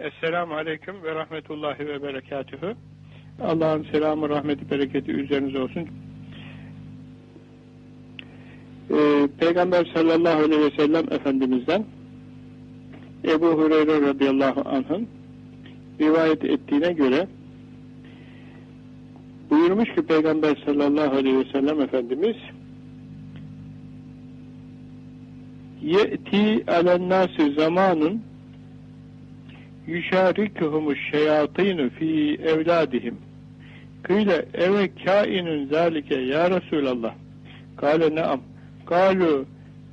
Esselamu Aleyküm ve Rahmetullahi ve Berekatühü. Allah'ın selamı, rahmeti, bereketi üzerinize olsun. Ee, Peygamber sallallahu aleyhi ve sellem Efendimiz'den Ebu Hureyre radıyallahu anh'ın rivayet ettiğine göre buyurmuş ki Peygamber sallallahu aleyhi ve sellem Efendimiz ye'ti alennâsi zamanın yüşarikuhumuş şeyatînü fi evladihim kıyle eve kainun zâlike ya Resulallah kâle ne'am kâlu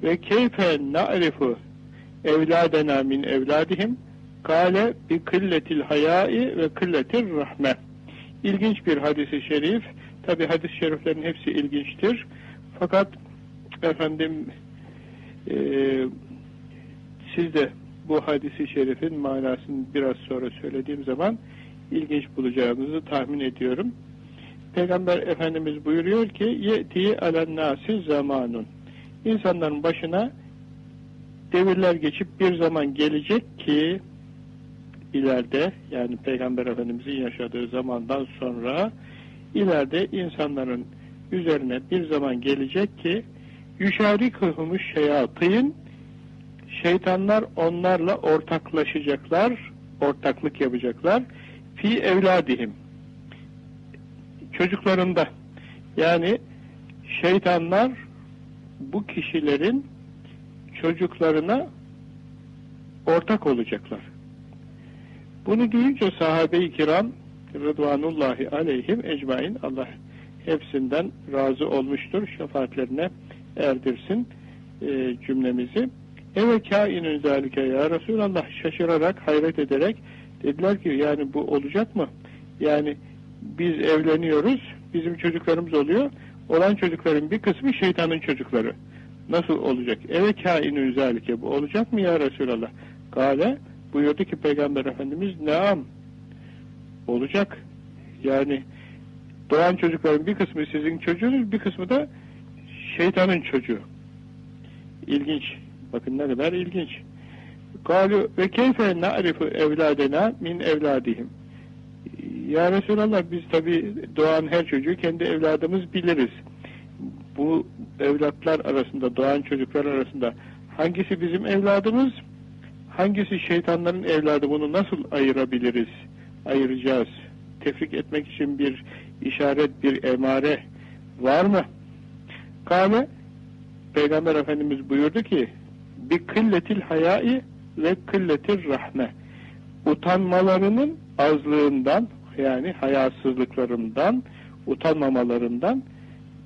ve keyfe na'rifu? Evladena min evladihim kâle bi kılletil hayai ve kılletir rahme. İlginç bir hadisi şerif. Tabi hadis-i şeriflerin hepsi ilginçtir. Fakat efendim e, siz de bu hadisi şerifin manasını biraz sonra söylediğim zaman ilginç bulacağınızı tahmin ediyorum. Peygamber Efendimiz buyuruyor ki yeti alennâsi zamanun insanların başına devirler geçip bir zaman gelecek ki ileride yani Peygamber Efendimizin yaşadığı zamandan sonra ileride insanların üzerine bir zaman gelecek ki yüşarikuhumuş şeyatîn şeytanlar onlarla ortaklaşacaklar, ortaklık yapacaklar. Fi evladihim. Çocuklarında. Yani şeytanlar bu kişilerin çocuklarına ortak olacaklar. Bunu duyunca sahabe-i kiram Rıdvanullahi aleyhim ecmain Allah hepsinden razı olmuştur. Şefaatlerine erdirsin e, cümlemizi. Eve kainün zalike ya Resulallah şaşırarak, hayret ederek dediler ki yani bu olacak mı? Yani biz evleniyoruz, bizim çocuklarımız oluyor. Olan çocukların bir kısmı şeytanın çocukları. Nasıl olacak? Eve kainün zalike bu olacak mı ya Resulallah? Gale buyurdu ki Peygamber Efendimiz neam olacak. Yani doğan çocukların bir kısmı sizin çocuğunuz, bir kısmı da şeytanın çocuğu. İlginç. Bakın ne kadar ilginç. Galu ve keyfe na'rifu evladena min evladihim. Ya Resulallah biz tabi doğan her çocuğu kendi evladımız biliriz. Bu evlatlar arasında, doğan çocuklar arasında hangisi bizim evladımız, hangisi şeytanların evladı bunu nasıl ayırabiliriz, ayıracağız? Tefrik etmek için bir işaret, bir emare var mı? Kâle Peygamber Efendimiz buyurdu ki bir kılletil hayai ve kılletil rahme utanmalarının azlığından yani hayasızlıklarından utanmamalarından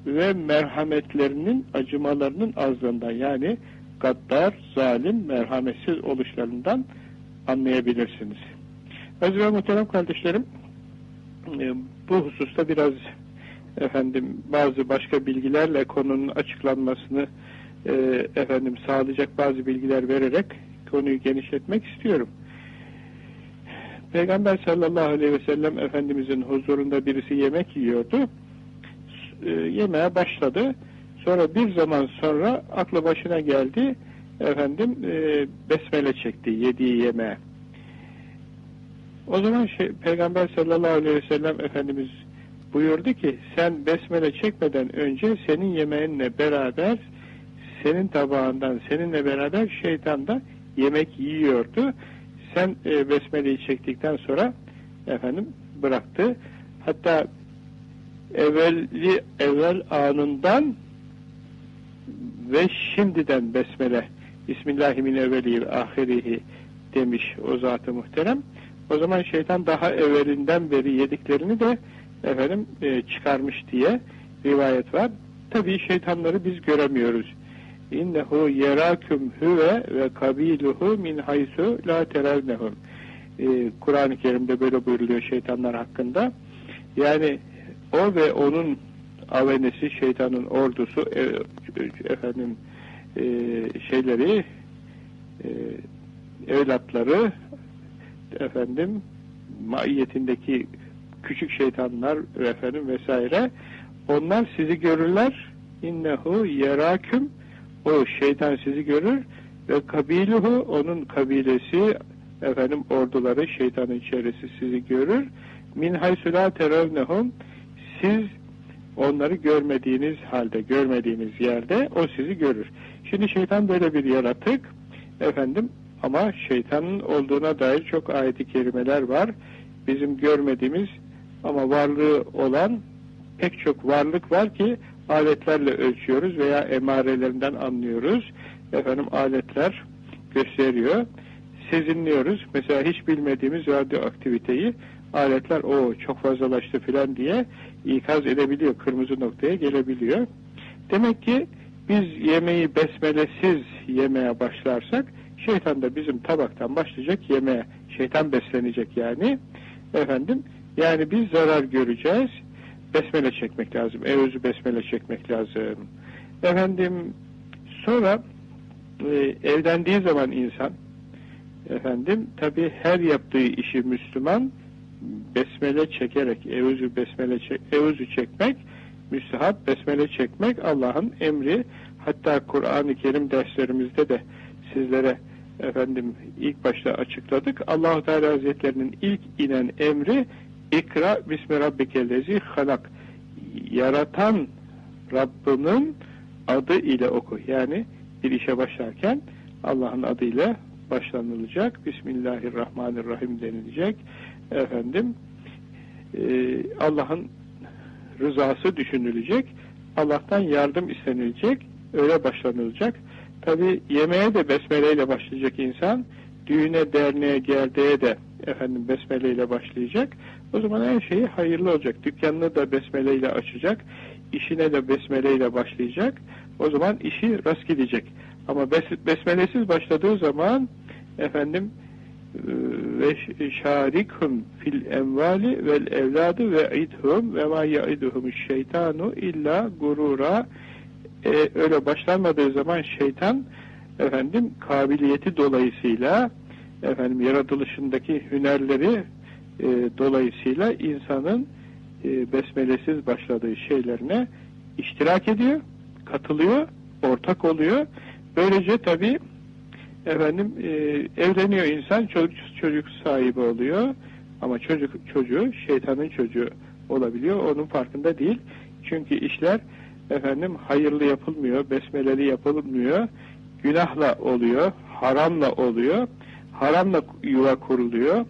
ve merhametlerinin acımalarının azlığından yani gaddar, zalim, merhametsiz oluşlarından anlayabilirsiniz. Aziz ve muhterem kardeşlerim e, bu hususta biraz efendim bazı başka bilgilerle konunun açıklanmasını e, efendim sağlayacak bazı bilgiler vererek konuyu genişletmek istiyorum. Peygamber sallallahu aleyhi ve sellem Efendimizin huzurunda birisi yemek yiyordu. E, yemeğe başladı. Sonra bir zaman sonra aklı başına geldi. Efendim e, besmele çekti yediği yemeğe. O zaman şey, Peygamber sallallahu aleyhi ve sellem Efendimiz buyurdu ki sen besmele çekmeden önce senin yemeğinle beraber senin tabağından seninle beraber şeytan da yemek yiyordu. Sen e, besmeleyi çektikten sonra efendim bıraktı. Hatta evvelli evvel anından ve şimdiden besmele Bismillahirrahmanirrahim ahirihi demiş o zatı muhterem. O zaman şeytan daha evvelinden beri yediklerini de efendim e, çıkarmış diye rivayet var. Tabii şeytanları biz göremiyoruz. İnnehu yeraküm huve ve kabiluhu min haysu la terevnehum. Ee, Kur'an-ı Kerim'de böyle buyuruluyor şeytanlar hakkında. Yani o ve onun avenesi, şeytanın ordusu, e, efendim e, şeyleri, e, evlatları, efendim maiyetindeki küçük şeytanlar efendim vesaire onlar sizi görürler innehu yeraküm o şeytan sizi görür ve kabiluhu onun kabilesi efendim orduları, şeytanın çevresi sizi görür. Min haysu la terevnehum siz onları görmediğiniz halde, görmediğiniz yerde o sizi görür. Şimdi şeytan böyle bir yaratık efendim ama şeytanın olduğuna dair çok ayet-i kerimeler var. Bizim görmediğimiz ama varlığı olan pek çok varlık var ki aletlerle ölçüyoruz veya emarelerinden anlıyoruz. Efendim aletler gösteriyor. Sezinliyoruz. Mesela hiç bilmediğimiz radyoaktiviteyi aletler o çok fazlalaştı filan diye ikaz edebiliyor. Kırmızı noktaya gelebiliyor. Demek ki biz yemeği besmelesiz yemeye başlarsak şeytan da bizim tabaktan başlayacak yemeye. Şeytan beslenecek yani. Efendim yani biz zarar göreceğiz. Besmele çekmek lazım. Evözü besmele çekmek lazım. Efendim sonra e, evlendiği zaman insan efendim tabi her yaptığı işi Müslüman besmele çekerek evuzü besmele çek, evuzü çekmek müstehap besmele çekmek Allah'ın emri hatta Kur'an-ı Kerim derslerimizde de sizlere efendim ilk başta açıkladık. Allahu Teala Hazretlerinin ilk inen emri ikra bismi rabbikellezi halak yaratan Rabbinin adı ile oku. Yani bir işe başlarken Allah'ın adıyla başlanılacak. Bismillahirrahmanirrahim denilecek. Efendim e, Allah'ın rızası düşünülecek. Allah'tan yardım istenilecek. Öyle başlanılacak. Tabi yemeğe de besmeleyle başlayacak insan. Düğüne, derneğe, gerdeğe de efendim besmeleyle başlayacak. O zaman her şeyi hayırlı olacak. Dükkanını da besmeleyle açacak. işine de besmeleyle başlayacak. O zaman işi rast gidecek. Ama bes besmelesiz başladığı zaman efendim ve şarikhum fil envali vel evladı ve idhum ve ma yaiduhum şeytanu illa gurura e, öyle başlanmadığı zaman şeytan efendim kabiliyeti dolayısıyla efendim yaratılışındaki hünerleri e, dolayısıyla insanın e, besmelesiz başladığı şeylerine iştirak ediyor, katılıyor, ortak oluyor. Böylece tabi efendim e, evleniyor insan çocuk çocuk sahibi oluyor ama çocuk çocuğu şeytanın çocuğu olabiliyor. Onun farkında değil. Çünkü işler efendim hayırlı yapılmıyor, besmeleli yapılmıyor. Günahla oluyor, haramla oluyor. Haramla yuva kuruluyor.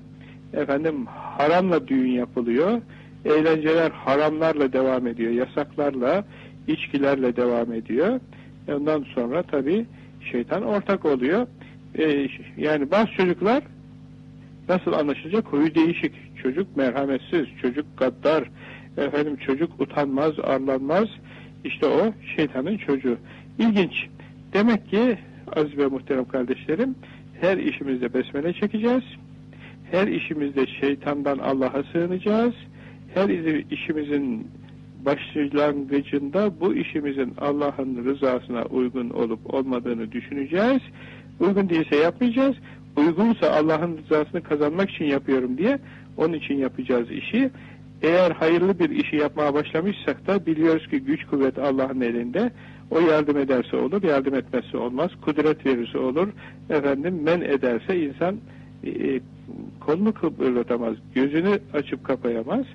Efendim haramla düğün yapılıyor. Eğlenceler haramlarla devam ediyor. Yasaklarla, içkilerle devam ediyor. Ondan sonra tabi şeytan ortak oluyor. Ee, yani bazı çocuklar nasıl anlaşılacak? Huyu değişik. Çocuk merhametsiz, çocuk gaddar, efendim çocuk utanmaz, arlanmaz. İşte o şeytanın çocuğu. İlginç. Demek ki aziz ve muhterem kardeşlerim her işimizde besmele çekeceğiz. Her işimizde şeytandan Allah'a sığınacağız. Her işimizin başlangıcında bu işimizin Allah'ın rızasına uygun olup olmadığını düşüneceğiz. Uygun değilse yapmayacağız. Uygunsa Allah'ın rızasını kazanmak için yapıyorum diye onun için yapacağız işi. Eğer hayırlı bir işi yapmaya başlamışsak da biliyoruz ki güç kuvvet Allah'ın elinde. O yardım ederse olur, yardım etmezse olmaz. Kudret verirse olur. Efendim men ederse insan e, kolunu kıpırdatamaz, gözünü açıp kapayamaz.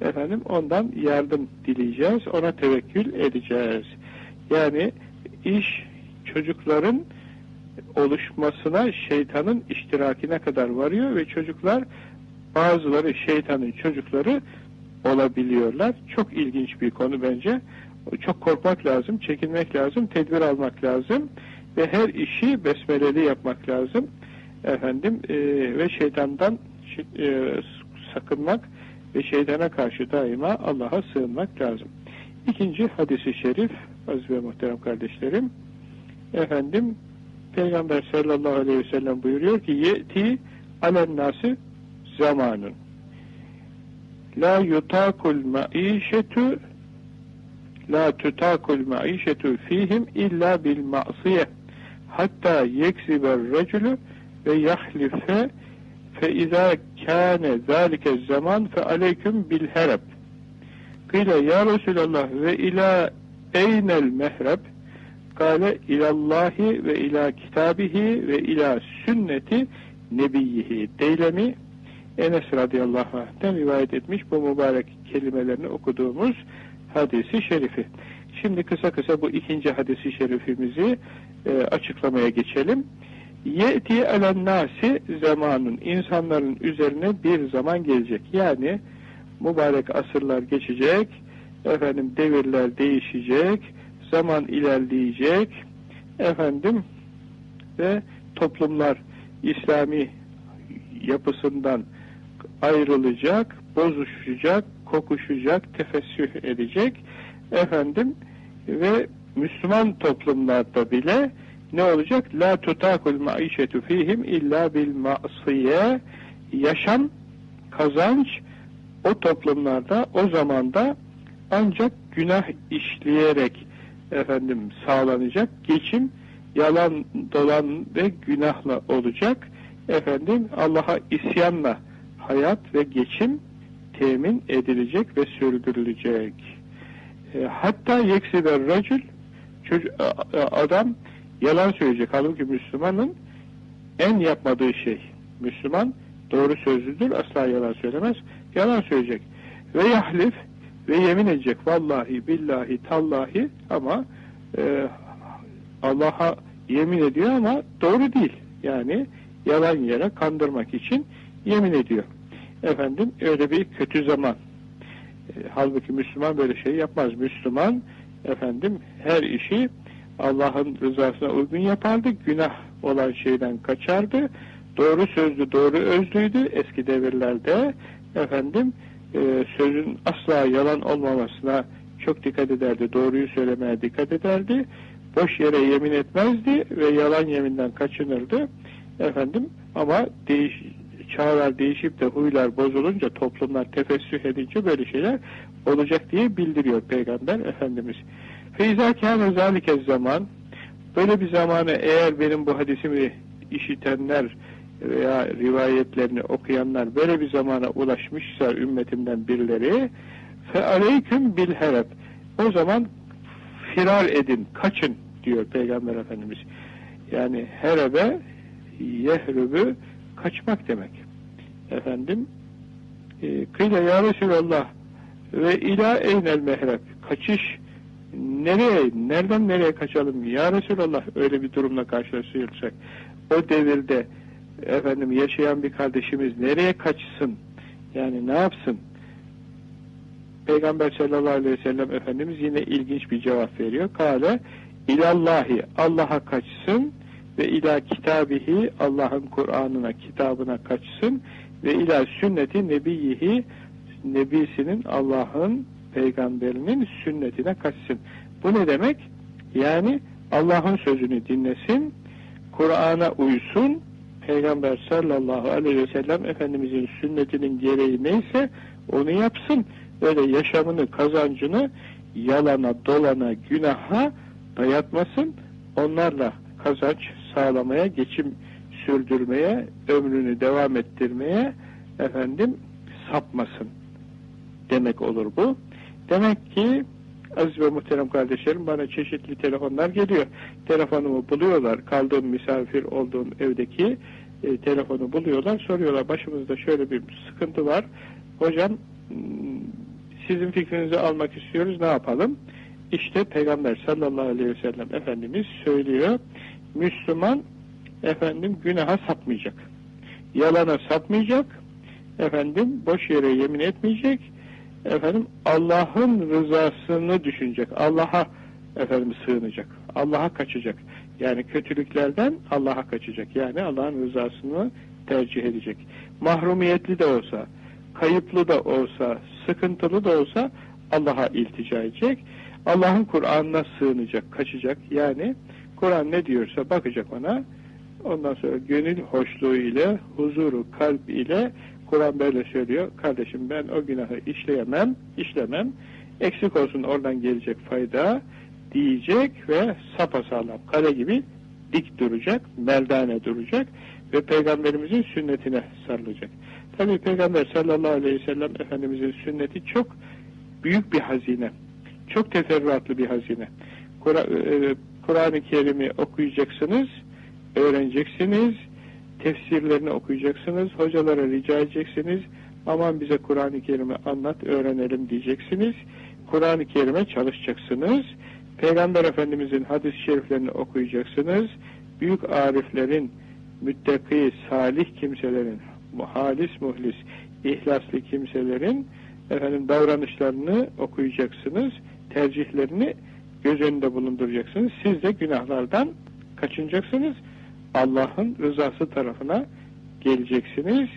Efendim ondan yardım dileyeceğiz, ona tevekkül edeceğiz. Yani iş çocukların oluşmasına şeytanın iştirakine kadar varıyor ve çocuklar bazıları şeytanın çocukları olabiliyorlar. Çok ilginç bir konu bence. Çok korkmak lazım, çekinmek lazım, tedbir almak lazım ve her işi besmeleli yapmak lazım. Efendim e, ve şeytandan e, sakınmak ve şeytana karşı daima Allah'a sığınmak lazım. İkinci hadisi şerif, aziz ve muhterem kardeşlerim, efendim Peygamber sallallahu aleyhi ve sellem buyuruyor ki yeti alen nası zamanın la yutakul maişetu la tutakul maişetu fihim illa bil ma'siye hatta yeksiber racülü ve yahlife fe izâ kâne zâlike zaman fe aleyküm bil hereb. Kıyle ya Resulallah ve ila eynel mehreb? Kâle ilallahi ve ila kitabihi ve ila sünneti nebiyyihi. Deylemi Enes radıyallahu anh'ten rivayet etmiş bu mübarek kelimelerini okuduğumuz hadisi şerifi. Şimdi kısa kısa bu ikinci hadisi şerifimizi e, açıklamaya geçelim. Yeti elen nasi zamanın insanların üzerine bir zaman gelecek. Yani mübarek asırlar geçecek, efendim devirler değişecek, zaman ilerleyecek, efendim ve toplumlar İslami yapısından ayrılacak, bozuşacak, kokuşacak, tefessüh edecek. Efendim ve Müslüman toplumlarda bile ne olacak? La tutakul maişetu fihim illa bil ma'siye yaşam, kazanç o toplumlarda, o zamanda ancak günah işleyerek efendim sağlanacak. Geçim yalan, dolan ve günahla olacak. Efendim Allah'a isyanla hayat ve geçim temin edilecek ve sürdürülecek. E, hatta yeksiber racül adam yalan söyleyecek. Halbuki Müslümanın en yapmadığı şey. Müslüman doğru sözlüdür. Asla yalan söylemez. Yalan söyleyecek. Ve yahlif ve yemin edecek. Vallahi, billahi, tallahi ama e, Allah'a yemin ediyor ama doğru değil. Yani yalan yere kandırmak için yemin ediyor. Efendim öyle bir kötü zaman. E, halbuki Müslüman böyle şey yapmaz. Müslüman efendim her işi Allah'ın rızasına uygun yapardı. Günah olan şeyden kaçardı. Doğru sözlü, doğru özlüydü eski devirlerde. Efendim e, sözün asla yalan olmamasına çok dikkat ederdi. Doğruyu söylemeye dikkat ederdi. Boş yere yemin etmezdi ve yalan yeminden kaçınırdı. Efendim ama değiş, çağlar değişip de huylar bozulunca, toplumlar tefessüh edince böyle şeyler olacak diye bildiriyor Peygamber Efendimiz. Feyza kâne zâlike zaman böyle bir zamanı eğer benim bu hadisimi işitenler veya rivayetlerini okuyanlar böyle bir zamana ulaşmışsa ümmetimden birileri fe aleyküm bil hereb o zaman firar edin, kaçın diyor Peygamber Efendimiz. Yani herebe yehrübü kaçmak demek. Efendim e, kıyla ya Resulallah ve ila eynel mehreb. Kaçış nereye, nereden nereye kaçalım? Ya Resulallah öyle bir durumla karşılaşırsak o devirde efendim yaşayan bir kardeşimiz nereye kaçsın? Yani ne yapsın? Peygamber sallallahu aleyhi ve sellem Efendimiz yine ilginç bir cevap veriyor. Kale ilallahi Allah'a kaçsın ve ila kitabihi Allah'ın Kur'an'ına kitabına kaçsın ve ila sünneti nebiyihi nebisinin Allah'ın peygamberinin sünnetine kaçsın. Bu ne demek? Yani Allah'ın sözünü dinlesin, Kur'an'a uysun, Peygamber sallallahu aleyhi ve sellem Efendimizin sünnetinin gereği neyse onu yapsın. Böyle yaşamını, kazancını yalana, dolana, günaha dayatmasın. Onlarla kazanç sağlamaya, geçim sürdürmeye, ömrünü devam ettirmeye efendim sapmasın demek olur bu. Demek ki aziz ve muhterem kardeşlerim bana çeşitli telefonlar geliyor. Telefonumu buluyorlar. Kaldığım misafir olduğum evdeki e, telefonu buluyorlar. Soruyorlar başımızda şöyle bir sıkıntı var. Hocam sizin fikrinizi almak istiyoruz. Ne yapalım? İşte Peygamber sallallahu aleyhi ve sellem Efendimiz söylüyor. Müslüman efendim günaha sapmayacak. Yalana sapmayacak. Efendim boş yere yemin etmeyecek efendim Allah'ın rızasını düşünecek. Allah'a efendim sığınacak. Allah'a kaçacak. Yani kötülüklerden Allah'a kaçacak. Yani Allah'ın rızasını tercih edecek. Mahrumiyetli de olsa, kayıplı da olsa, sıkıntılı da olsa Allah'a iltica edecek. Allah'ın Kur'an'ına sığınacak, kaçacak. Yani Kur'an ne diyorsa bakacak ona. Ondan sonra gönül hoşluğu ile, huzuru kalp ile Kur'an böyle söylüyor. Kardeşim ben o günahı işleyemem, işlemem. Eksik olsun oradan gelecek fayda diyecek ve sapasağlam kale gibi dik duracak, meldane duracak ve Peygamberimizin sünnetine sarılacak. Tabi Peygamber sallallahu aleyhi ve sellem Efendimizin sünneti çok büyük bir hazine. Çok teferruatlı bir hazine. E, Kur'an-ı Kerim'i okuyacaksınız, öğreneceksiniz, tefsirlerini okuyacaksınız, hocalara rica edeceksiniz, aman bize Kur'an-ı Kerim'i anlat, öğrenelim diyeceksiniz, Kur'an-ı Kerim'e çalışacaksınız, Peygamber Efendimizin hadis-i şeriflerini okuyacaksınız, büyük ariflerin, müttaki, salih kimselerin, halis muhlis, ihlaslı kimselerin efendim davranışlarını okuyacaksınız, tercihlerini göz önünde bulunduracaksınız. Siz de günahlardan kaçınacaksınız. Allah'ın rızası tarafına geleceksiniz.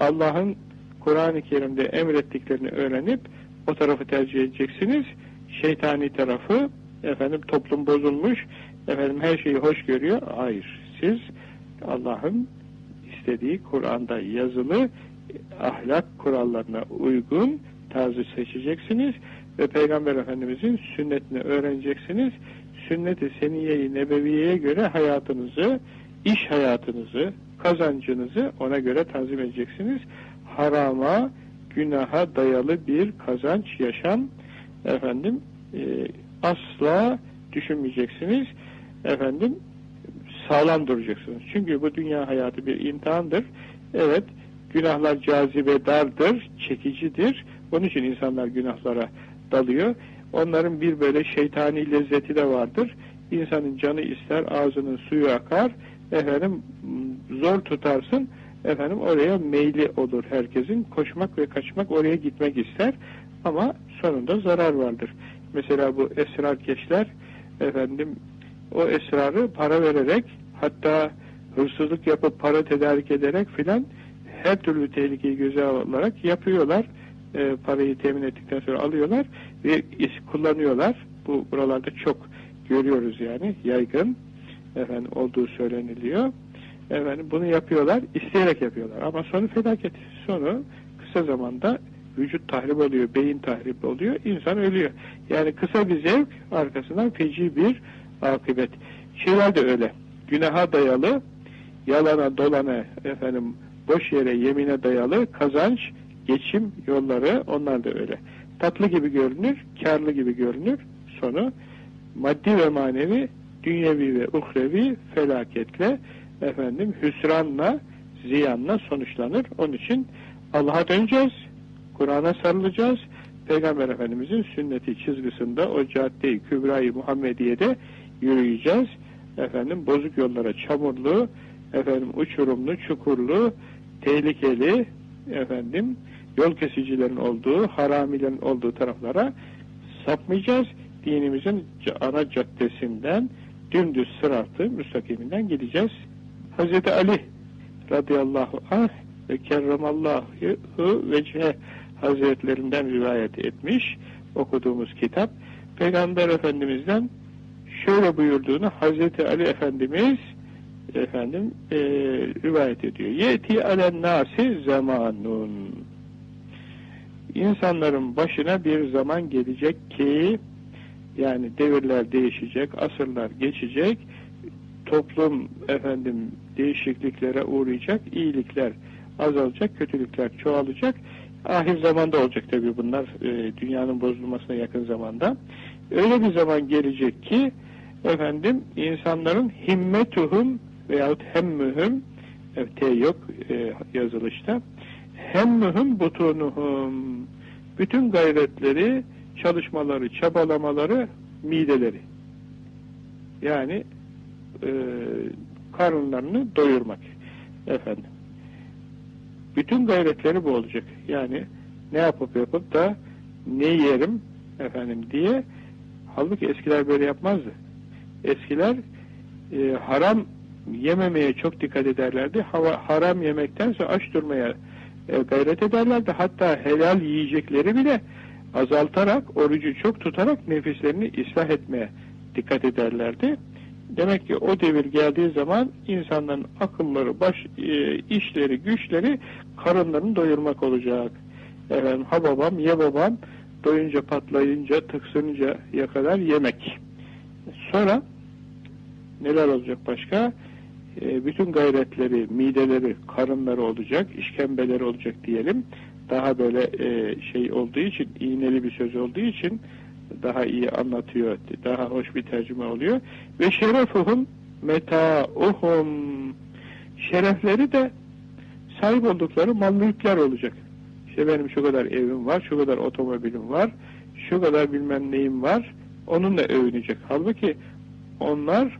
Allah'ın Kur'an-ı Kerim'de emrettiklerini öğrenip o tarafı tercih edeceksiniz. Şeytani tarafı efendim toplum bozulmuş, efendim her şeyi hoş görüyor. Hayır. Siz Allah'ın istediği Kur'an'da yazılı ahlak kurallarına uygun tarzı seçeceksiniz ve Peygamber Efendimizin sünnetini öğreneceksiniz. Sünnet-i Seniye-i Nebeviye'ye göre hayatınızı, iş hayatınızı, kazancınızı ona göre tanzim edeceksiniz. Harama, günaha dayalı bir kazanç, yaşam efendim e, asla düşünmeyeceksiniz. Efendim sağlam duracaksınız. Çünkü bu dünya hayatı bir imtihandır. Evet, günahlar cazibe dardır, çekicidir. Onun için insanlar günahlara dalıyor. Onların bir böyle şeytani lezzeti de vardır. İnsanın canı ister, ağzının suyu akar. Efendim zor tutarsın. Efendim oraya meyli olur herkesin. Koşmak ve kaçmak oraya gitmek ister. Ama sonunda zarar vardır. Mesela bu esrarkeşler efendim o esrarı para vererek hatta hırsızlık yapıp para tedarik ederek filan her türlü tehlikeyi göze alarak yapıyorlar. E, parayı temin ettikten sonra alıyorlar ve kullanıyorlar. Bu buralarda çok görüyoruz yani yaygın efendim olduğu söyleniliyor. Efendim bunu yapıyorlar, isteyerek yapıyorlar. Ama sonu felaket. Sonu kısa zamanda vücut tahrip oluyor, beyin tahrip oluyor, insan ölüyor. Yani kısa bir zevk arkasından feci bir akıbet. Şeyler de öyle. Günaha dayalı, yalana dolana efendim boş yere yemine dayalı kazanç, geçim yolları onlar da öyle. Tatlı gibi görünür, karlı gibi görünür. Sonu maddi ve manevi, dünyevi ve uhrevi felaketle, efendim hüsranla, ziyanla sonuçlanır. Onun için Allah'a döneceğiz, Kur'an'a sarılacağız. Peygamber Efendimizin sünneti çizgisinde o cadde-i kübra-i Muhammediye'de yürüyeceğiz. Efendim bozuk yollara çamurlu, efendim uçurumlu, çukurlu, tehlikeli, efendim yol kesicilerin olduğu, haramilerin olduğu taraflara sapmayacağız. Dinimizin ana caddesinden dümdüz sıratı müstakiminden gideceğiz. Hz. Ali radıyallahu anh ve kerramallahu vecihe hazretlerinden rivayet etmiş okuduğumuz kitap Peygamber Efendimiz'den şöyle buyurduğunu Hazreti Ali Efendimiz efendim e, rivayet ediyor. Yeti alen nasi zamanun İnsanların başına bir zaman gelecek ki yani devirler değişecek, asırlar geçecek, toplum efendim değişikliklere uğrayacak, iyilikler azalacak, kötülükler çoğalacak. Ahir zamanda olacak tabii bunlar, e, dünyanın bozulmasına yakın zamanda. Öyle bir zaman gelecek ki efendim insanların himmetuhum veyahut hemmühüm T yok e, yazılışta hemmühüm butunuhum bütün gayretleri, çalışmaları, çabalamaları mideleri. Yani e, karınlarını doyurmak. Efendim. Bütün gayretleri bu olacak. Yani ne yapıp yapıp da ne yerim efendim diye halbuki eskiler böyle yapmazdı. Eskiler e, haram yememeye çok dikkat ederlerdi. Hava, haram yemektense aç durmaya e, gayret ederlerdi. Hatta helal yiyecekleri bile azaltarak, orucu çok tutarak nefislerini ıslah etmeye dikkat ederlerdi. Demek ki o devir geldiği zaman insanların akılları, baş, e, işleri, güçleri karınlarını doyurmak olacak. Efendim, ha babam, ye babam, doyunca patlayınca, tıksınca kadar yemek. Sonra neler olacak başka? E, bütün gayretleri, mideleri, karınları olacak, işkembeleri olacak diyelim. Daha böyle e, şey olduğu için, iğneli bir söz olduğu için daha iyi anlatıyor, daha hoş bir tercüme oluyor. Ve şerefuhum metauhum Şerefleri de sahip oldukları mal mülkler olacak. İşte benim şu kadar evim var, şu kadar otomobilim var, şu kadar bilmem neyim var, onunla övünecek. Halbuki onlar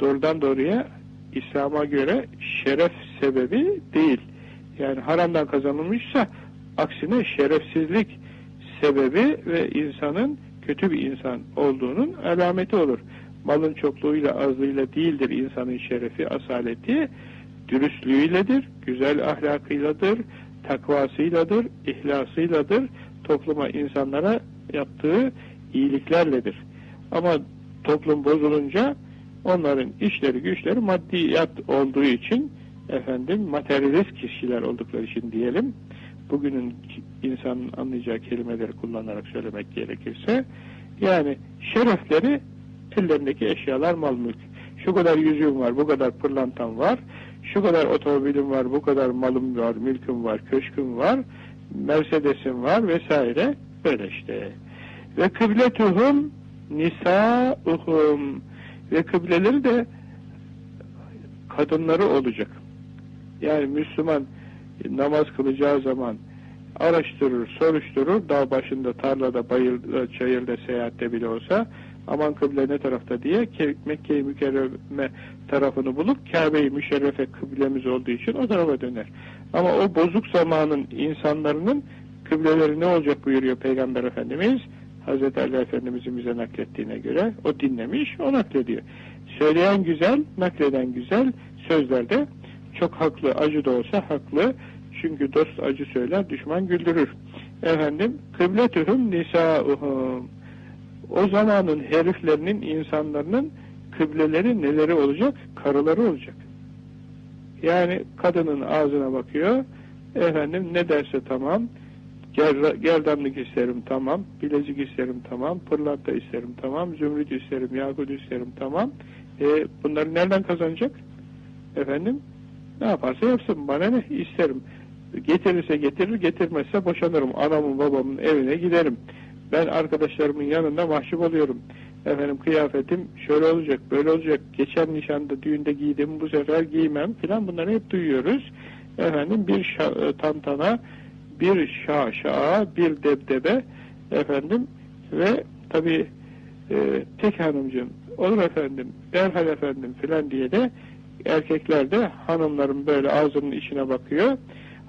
doğrudan doğruya İslam'a göre şeref sebebi değil. Yani haramdan kazanılmışsa aksine şerefsizlik sebebi ve insanın kötü bir insan olduğunun alameti olur. Malın çokluğuyla azlığıyla değildir insanın şerefi, asaleti, dürüstlüğüyledir, güzel ahlakıyladır, takvasıyladır, ihlasıyladır, topluma, insanlara yaptığı iyiliklerledir. Ama toplum bozulunca onların işleri güçleri maddiyat olduğu için efendim materyalist kişiler oldukları için diyelim bugünün insanın anlayacağı kelimeleri kullanarak söylemek gerekirse yani şerefleri ellerindeki eşyalar mal mülk. Şu kadar yüzüğüm var, bu kadar pırlantam var, şu kadar otomobilim var, bu kadar malım var, mülküm var, köşküm var, Mercedes'im var vesaire. Böyle işte. Ve kıbletuhum nisa'uhum ve kıbleleri de kadınları olacak. Yani Müslüman namaz kılacağı zaman araştırır, soruşturur, dağ başında, tarlada, bayırda, çayırda, seyahatte bile olsa aman kıble ne tarafta diye Mekke-i Mükerreme tarafını bulup Kabe-i Müşerrefe kıblemiz olduğu için o tarafa döner. Ama o bozuk zamanın insanların kıbleleri ne olacak buyuruyor Peygamber Efendimiz. Hazreti Ali Efendimizin bize naklettiğine göre o dinlemiş, o naklediyor. Söyleyen güzel, nakleden güzel, sözlerde çok haklı, acı da olsa haklı. Çünkü dost acı söyler, düşman güldürür. Efendim, kıbletühüm nisa'uhum. O zamanın heriflerinin, insanların kıbleleri neleri olacak? Karıları olacak. Yani kadının ağzına bakıyor, efendim ne derse tamam, gerdanlık isterim tamam, bilezik isterim tamam, pırlanta isterim tamam, zümrüt isterim, yakut isterim tamam. E, bunları nereden kazanacak? Efendim, ne yaparsa yapsın, bana ne isterim. Getirirse getirir, getirmezse boşanırım. Anamın babamın evine giderim. Ben arkadaşlarımın yanında mahcup oluyorum. Efendim kıyafetim şöyle olacak, böyle olacak. Geçen nişanda, düğünde giydim, bu sefer giymem filan bunları hep duyuyoruz. Efendim bir e, tantana, bir şaşa, bir debdebe efendim ve tabi e, tek hanımcığım olur efendim, derhal efendim filan diye de erkekler de hanımların böyle ağzının içine bakıyor.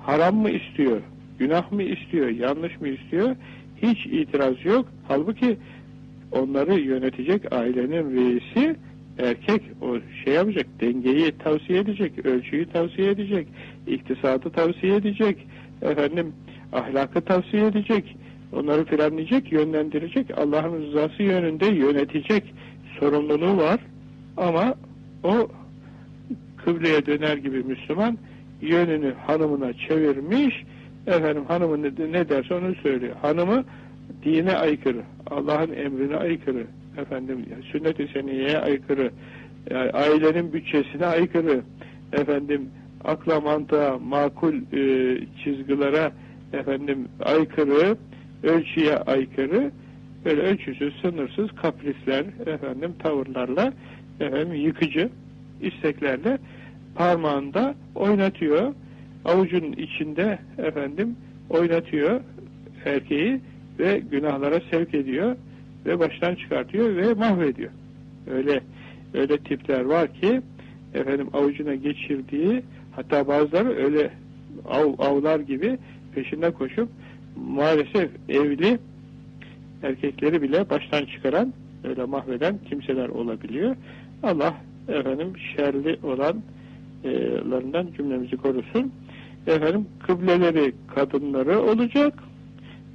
Haram mı istiyor, günah mı istiyor, yanlış mı istiyor? Hiç itiraz yok. Halbuki onları yönetecek ailenin reisi erkek o şey yapacak, dengeyi tavsiye edecek, ölçüyü tavsiye edecek, iktisadı tavsiye edecek, efendim ahlakı tavsiye edecek, onları frenleyecek, yönlendirecek, Allah'ın rızası yönünde yönetecek sorumluluğu var. Ama o kıbleye döner gibi Müslüman yönünü hanımına çevirmiş, efendim hanımı ne derse onu söylüyor. Hanımı dine aykırı, Allah'ın emrine aykırı, efendim sünnet-i seniyeye aykırı, yani ailenin bütçesine aykırı, efendim akla mantığa, makul e, çizgilere efendim aykırı, ölçüye aykırı, böyle ölçüsüz, sınırsız kaprisler, efendim tavırlarla, efendim yıkıcı isteklerle parmağında oynatıyor. Avucun içinde efendim oynatıyor erkeği ve günahlara sevk ediyor ve baştan çıkartıyor ve mahvediyor. Öyle öyle tipler var ki efendim avucuna geçirdiği hatta bazıları öyle av, avlar gibi peşinde koşup maalesef evli erkekleri bile baştan çıkaran öyle mahveden kimseler olabiliyor. Allah efendim şerli olanlarından cümlemizi korusun. Efendim kıbleleri kadınları olacak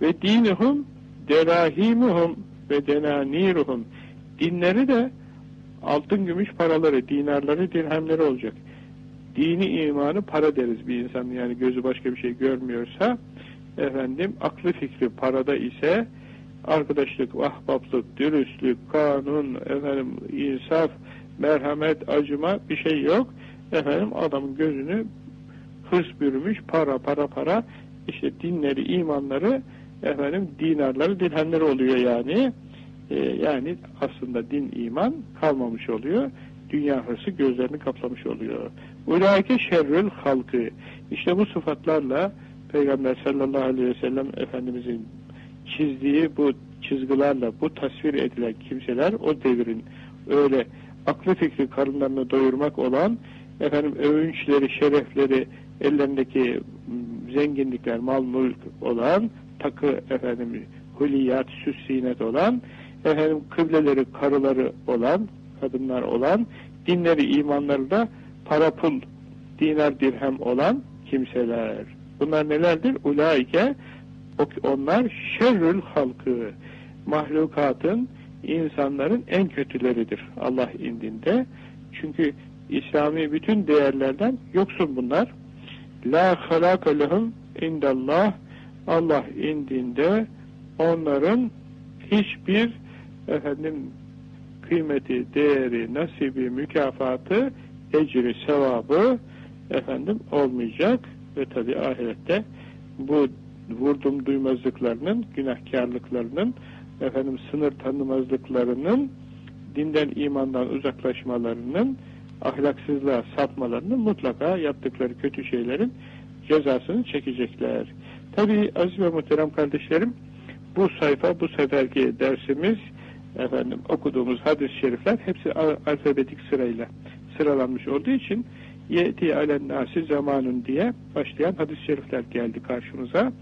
ve dinuhum derahimuhum ve denaniruhum dinleri de altın gümüş paraları, dinarları, dirhemleri olacak. Dini imanı para deriz bir insan yani gözü başka bir şey görmüyorsa efendim aklı fikri parada ise arkadaşlık, ahbaplık, dürüstlük, kanun, efendim insaf, merhamet, acıma bir şey yok. Efendim adamın gözünü hırs bürümüş, para, para, para, işte dinleri, imanları, efendim dinarları, dirhemleri oluyor yani. Ee, yani aslında din, iman kalmamış oluyor. Dünya hırsı gözlerini kaplamış oluyor. Ulaike şerrül halkı. İşte bu sıfatlarla Peygamber sallallahu aleyhi ve sellem Efendimizin çizdiği bu çizgilerle bu tasvir edilen kimseler o devrin öyle aklı fikri karınlarını doyurmak olan efendim övünçleri, şerefleri, ellerindeki zenginlikler, mal mülk olan, takı efendim huliyat, süs zinet olan, efendim kıbleleri, karıları olan, kadınlar olan, dinleri, imanları da para pul, dinar dirhem olan kimseler. Bunlar nelerdir? Ulaike onlar şerrül halkı mahlukatın insanların en kötüleridir Allah indinde. Çünkü İslami bütün değerlerden yoksun bunlar. La halaka lehum indallah Allah indinde onların hiçbir efendim kıymeti, değeri, nasibi, mükafatı, ecri, sevabı efendim olmayacak ve tabi ahirette bu vurdum duymazlıklarının, günahkarlıklarının, efendim sınır tanımazlıklarının, dinden imandan uzaklaşmalarının, ahlaksızlığa sapmalarının mutlaka yaptıkları kötü şeylerin cezasını çekecekler. Tabi aziz ve muhterem kardeşlerim, bu sayfa, bu seferki dersimiz, efendim okuduğumuz hadis-i şerifler hepsi alfabetik sırayla sıralanmış olduğu için yeti alen nasi zamanun diye başlayan hadis-i şerifler geldi karşımıza.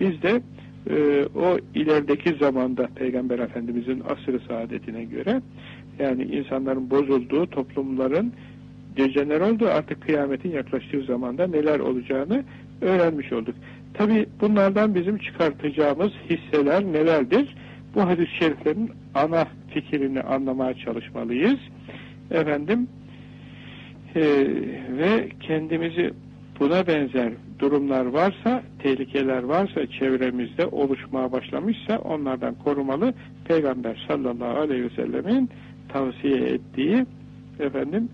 Biz de e, o ilerideki zamanda Peygamber Efendimizin asrı saadetine göre yani insanların bozulduğu toplumların dejener olduğu artık kıyametin yaklaştığı zamanda neler olacağını öğrenmiş olduk. Tabi bunlardan bizim çıkartacağımız hisseler nelerdir? Bu hadis-i şeriflerin ana fikrini anlamaya çalışmalıyız. Efendim e, ve kendimizi buna benzer durumlar varsa, tehlikeler varsa çevremizde oluşmaya başlamışsa onlardan korumalı Peygamber sallallahu aleyhi ve sellemin tavsiye ettiği efendim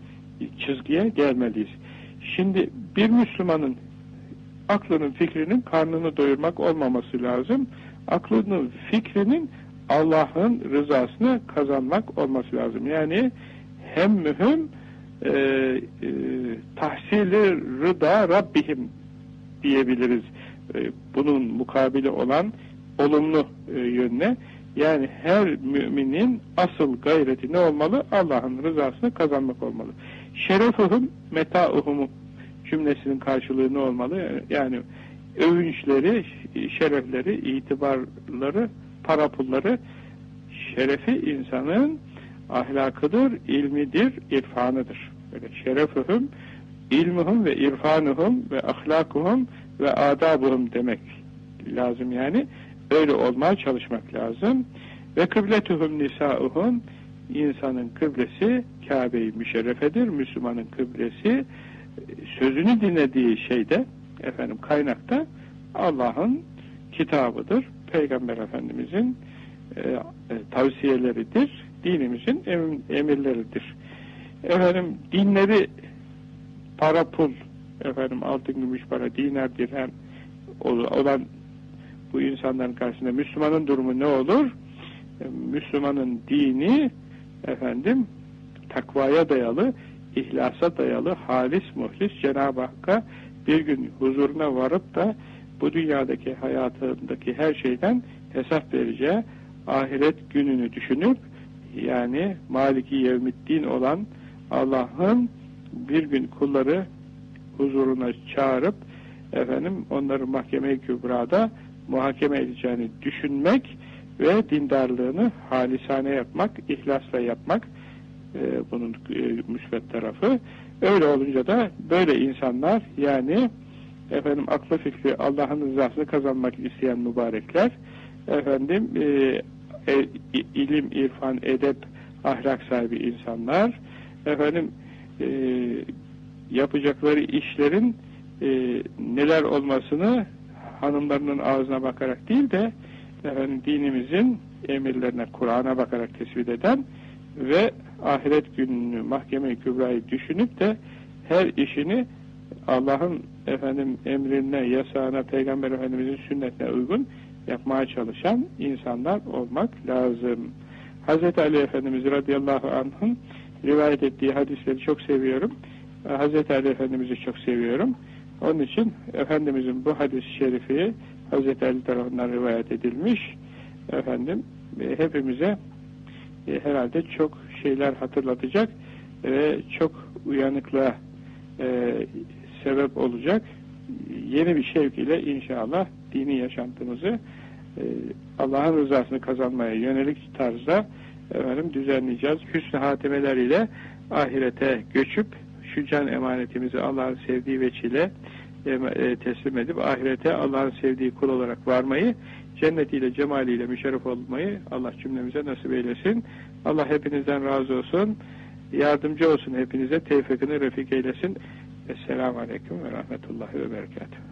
çizgiye gelmeliyiz. Şimdi bir Müslümanın aklının fikrinin karnını doyurmak olmaması lazım. Aklının fikrinin Allah'ın rızasını kazanmak olması lazım. Yani hem mühim e, e, tahsili rıda Rabbihim diyebiliriz. E, bunun mukabili olan olumlu e, yönüne. Yani her müminin asıl gayreti ne olmalı? Allah'ın rızasını kazanmak olmalı. Şerefuhum metauhum cümlesinin karşılığı ne olmalı? Yani övünçleri, şerefleri, itibarları, para pulları şerefi insanın ahlakıdır, ilmidir, irfanıdır. Böyle şerefuhum, ilmuhum ve irfanuhum ve ahlakuhum ve adabuhum demek lazım yani. Öyle olmaya çalışmak lazım. Ve kıbletuhum nisauhum insanın kıblesi Kabe-i Müşerrefedir. Müslümanın kıblesi sözünü dinlediği şeyde efendim kaynakta Allah'ın kitabıdır. Peygamber Efendimizin e, e, tavsiyeleridir. Dinimizin em, emirleridir. Efendim dinleri para pul efendim altın gümüş para dinar dirhem olan bu insanların karşısında Müslümanın durumu ne olur? E, Müslümanın dini efendim takvaya dayalı, ihlasa dayalı, halis muhlis Cenab-ı Hakk'a bir gün huzuruna varıp da bu dünyadaki hayatındaki her şeyden hesap vereceği ahiret gününü düşünüp yani Maliki Yevmiddin olan Allah'ın bir gün kulları huzuruna çağırıp efendim onları mahkeme-i kübrada muhakeme edeceğini düşünmek ve dindarlığını halisane yapmak, ihlasla yapmak e, bunun e, müsbet tarafı. Öyle olunca da böyle insanlar yani efendim aklı fikri Allah'ın rızasını kazanmak isteyen mübarekler efendim e, e, ilim, irfan, edep, ahlak sahibi insanlar efendim e, yapacakları işlerin e, neler olmasını hanımlarının ağzına bakarak değil de efendim, dinimizin emirlerine, Kur'an'a bakarak tespit eden ve ahiret gününü, mahkeme-i kübrayı düşünüp de her işini Allah'ın efendim emrine, yasağına, Peygamber Efendimiz'in sünnetine uygun yapmaya çalışan insanlar olmak lazım. Hz. Ali Efendimiz radıyallahu anh'ın rivayet ettiği hadisleri çok seviyorum. e, Hazreti Ali Efendimiz'i çok seviyorum. Onun için Efendimizin bu hadis-i şerifi Hazreti Ali tarafından rivayet edilmiş. Efendim e, hepimize e, herhalde çok şeyler hatırlatacak ve çok uyanıklığa e, sebep olacak. Yeni bir şevk ile inşallah dini yaşantımızı e, Allah'ın rızasını kazanmaya yönelik tarzda efendim düzenleyeceğiz. Hüsnü hatimeler ile ahirete göçüp şu can emanetimizi Allah'ın sevdiği veçile e, teslim edip ahirete Allah'ın sevdiği kul olarak varmayı, cennetiyle, cemaliyle müşerref olmayı Allah cümlemize nasip eylesin. Allah hepinizden razı olsun. Yardımcı olsun hepinize. Tevfikini refik eylesin. Esselamu Aleyküm ve Rahmetullahi ve Berekatuhu.